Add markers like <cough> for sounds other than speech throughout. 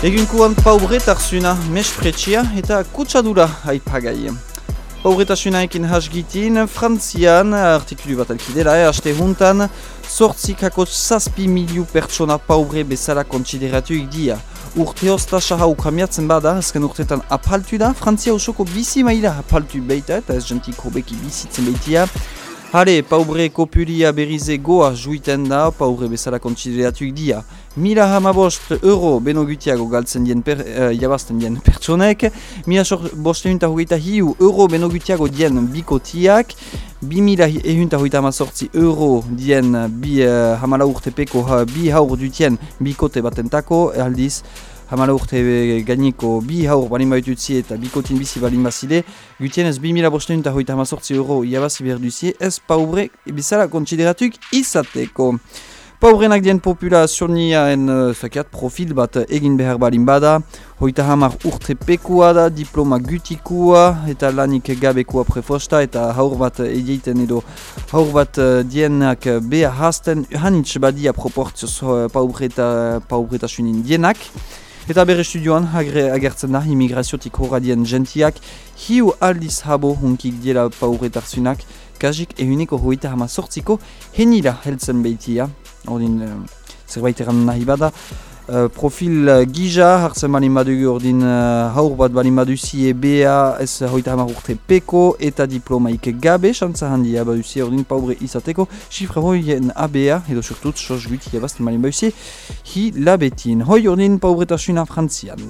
Egunkuan paubretarsuna mespretxia eta kutsadura haipagai. Paubretasunaikin hasgitin, Frantzian, artikulu bat alkidela, eh, haste juntan, sortzikako zazpi miliu pertsona paubre bezala kontsideratuik dia. Urte hozta hau kamiatzen bada, ezken urtetan apaltu da, Frantzia osoko bizi maila apaltu beita, eta ez jentik hobeki bizitzen beitia. Hale, paubre kopuria berrize goa juiten da, paubre bezala kontsideratuik dia. Mila hamabost euro beno gutiago galtzen dien per, uh, jabazten dien <laughs> pertsonek. Mila bost hogeita hiu euro beno gutiago dien bikotiak. Bi mila ehunta hogeita amazortzi euro dien bi uh, hamala urtepeko uh, bi haur dutien bikote batentako. Aldiz, hamala urte gaineko bi haur balin baitutzi eta bikotin bizi balin bazide, gutien ez 2000 bosteun eta hoita hamazortzi euro iabazi behar duzie, ez paubre bizala kontsideratuik izateko. Paubrenak dien populazioaren uh, zakiat profil bat egin behar balin bada, hoita hamar urte pekua da, diploma gutikua eta lanik gabekua prefosta eta haur bat egiten edo haur bat uh, dienak beha hasten hanitz badia proportzioz uh, paubretasunien dienak. Eta bere studioan agertzen da imigraziotik horradien gentiak hiu aldiz habo hunkik diela pauretarzunak kajik ehuneko hoita hama sortziko henila heltzen behitia. Ordin zerbait eran nahi bada. Uh, profil uh, gija hartzen balin badugu ordin uh, haur bat balin baduzi ebea ez hoita hamar urte peko eta diplomaik gabe xantza handia baduzi ordin paubre izateko xifra hoien abea edo surtut sos guti abazten balin baduzi hi labetin. Hoi ordin paubretasuna frantzian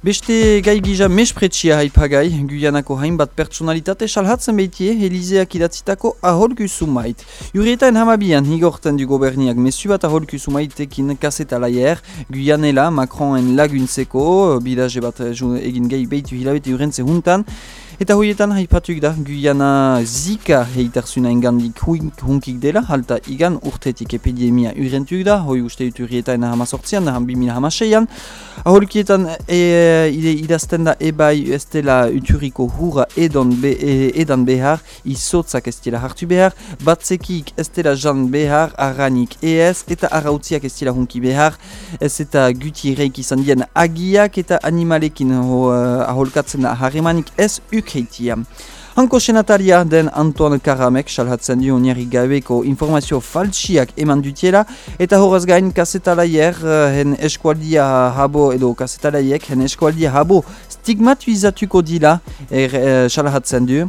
Beste gai gija mespretsia haipagai, Guyanako hainbat personalitate salhatzen behitie Elizeak idatzitako aholku sumait. Jurietaen hamabian higorten du goberniak mesu bat aholku sumaitekin kaseta laier, Guyanela, Macronen laguntzeko, bidaje bat egin gai behitu hilabete urentze juntan, Eta hoietan haipatuk da Guyana zika heitarzuna engandik hunkik dela, halta igan urtetik epidemia urentuk da, hoi uste dut urrietaen hamazortzian, nahan bimila hamaseian. Aholkietan e, ide, idazten da ebai ez dela uturiko hurra edan, be, e, edan behar, izotzak ez dela hartu behar, batzekik ez dela jan behar, aranik ez, eta arautziak ez dela hunki behar, ez eta guti reik izan dien agiak eta animalekin uh, aholkatzen da harremanik ez uk heitia. Hanko senataria den Antoine Karamek salhatzen dio nierri gabeko informazio faltsiak eman dutiela eta horaz gain kasetalaier uh, hen eskualdia habo edo kasetalaiek hen eskualdia habo stigmatizatuko dila er, uh, salhatzen dio.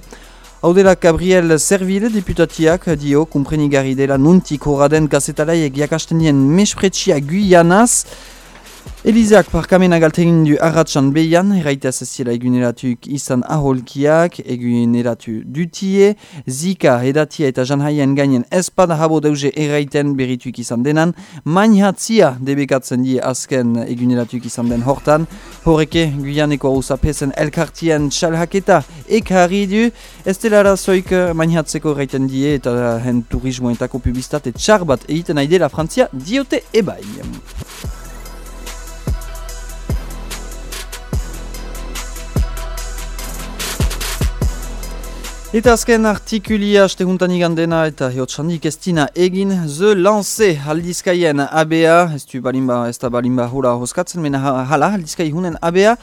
Hau dela Gabriel Serville deputatiak dio kumprenigarri dela nuntik horaden kasetalaiek jakasten dien mespretsia guianaz Elizeak parkamen agaltegin du arratxan behian, eraitaz ziela eguneratuk izan aholkiak, eguneratu dutie, zika edatia eta janhaien gainen espada habo deuze eraiten berituik izan denan, mainhatzia debekatzen die azken eguneratuk izan den hortan, horreke guianeko hau zapesen elkartien txalhaketa ekarri du, ez dela razoik mainhatzeko eraiten die eta hen turismoentako publizitate txar bat egiten aidela Frantzia diote ebai. Eta azken artikulia astehuntan igandena eta hiotxandik ez dina egin The Lance aldizkaien ABA, ez du balimba, ez da balimba hura hoskatzen, mena hala aldizkai hunen ABA,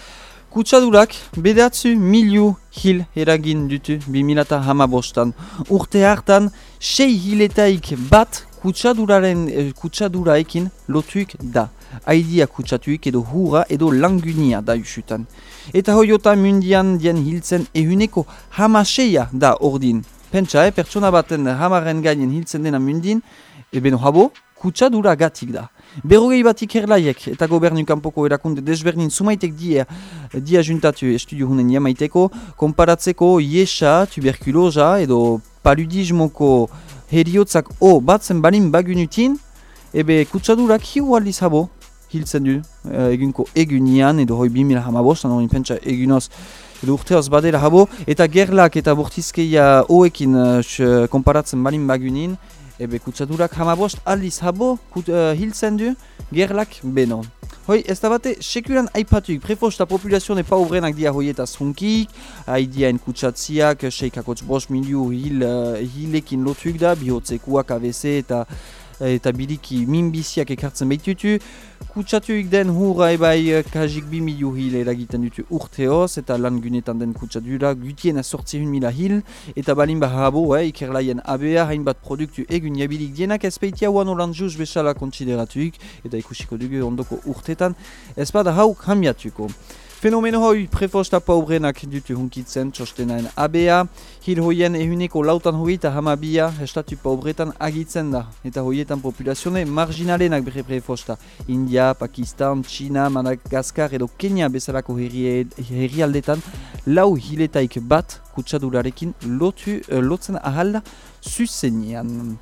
kutsadurak bedatzu miliu hil eragin dutu 2000 hamabostan. Urte hartan, sei hiletaik bat kutsaduraren eh, kutsaduraekin lotuik da. Aidia kutsatuik edo hura edo langunia da usutan. Eta hoiota mundian dien hiltzen ehuneko hamaseia da ordin. Pentsa, eh, pertsona baten hamaren gainen hiltzen dena mundin, ebeno habo, kutsadura gatik da. Berrogei bat ikerlaiek eta gobernu kanpoko erakunde desbernin sumaitek dia, dia juntatu estudio hunen jamaiteko, konparatzeko iesa, tuberkuloza edo paludismoko heriotzak o batzen balin bagunutin, ebe kutsadurak hiu aldiz habo, hiltzen du, uh, egunko egunian, edo hoi bimila hamabostan, hori pentsa egunoz, edo urteoz badela habo, eta gerlak eta bortizkeia oekin uh, konparatzen balin bagunin, ebe kutsadurak hamabost aldiz habo kut, uh, hiltzen du, gerlak beno. Hoi, ez da bate, sekuran aipatuik, prefosta populazione pauvrenak dia hoietaz hunkik, haidiaen kutsatziak, seikakotz bos miliu hil, uh, hilekin lotuk da, bihotzekuak AVC eta eta biliki minbiziak ekartzen behitutu. Kutsatuik den hurra ebai kajik bi miliu hil eragiten dutu urteoz, eta lan gunetan den kutsadura gutien sortzi hun mila hil, eta balin bahabo, eh, ikerlaien ABA hainbat produktu egun jabilik dienak ezpeitia uan olan juz besala kontsideratuik, eta ikusiko dugu ondoko urtetan, ez bada hauk hamiatuko. Fenomeno hoi prefosta paubrenak dutu hunkitzen txostenaen ABA, hil hoien ehuneko lautan hoi eta hamabia estatu paubretan agitzen da. Eta hoietan populazione marginalenak bere prefosta. India, Pakistan, China, Madagaskar edo Kenya bezalako herrialdetan lau hiletaik bat kutsadurarekin lotu, lotzen ahalda zuzenian.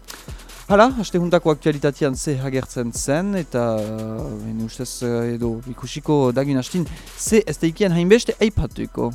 Hala, haste juntako aktualitatean ze agertzen zen, eta uh, ustez uh, edo ikusiko dagun hastin ze ez hainbeste eipatuko.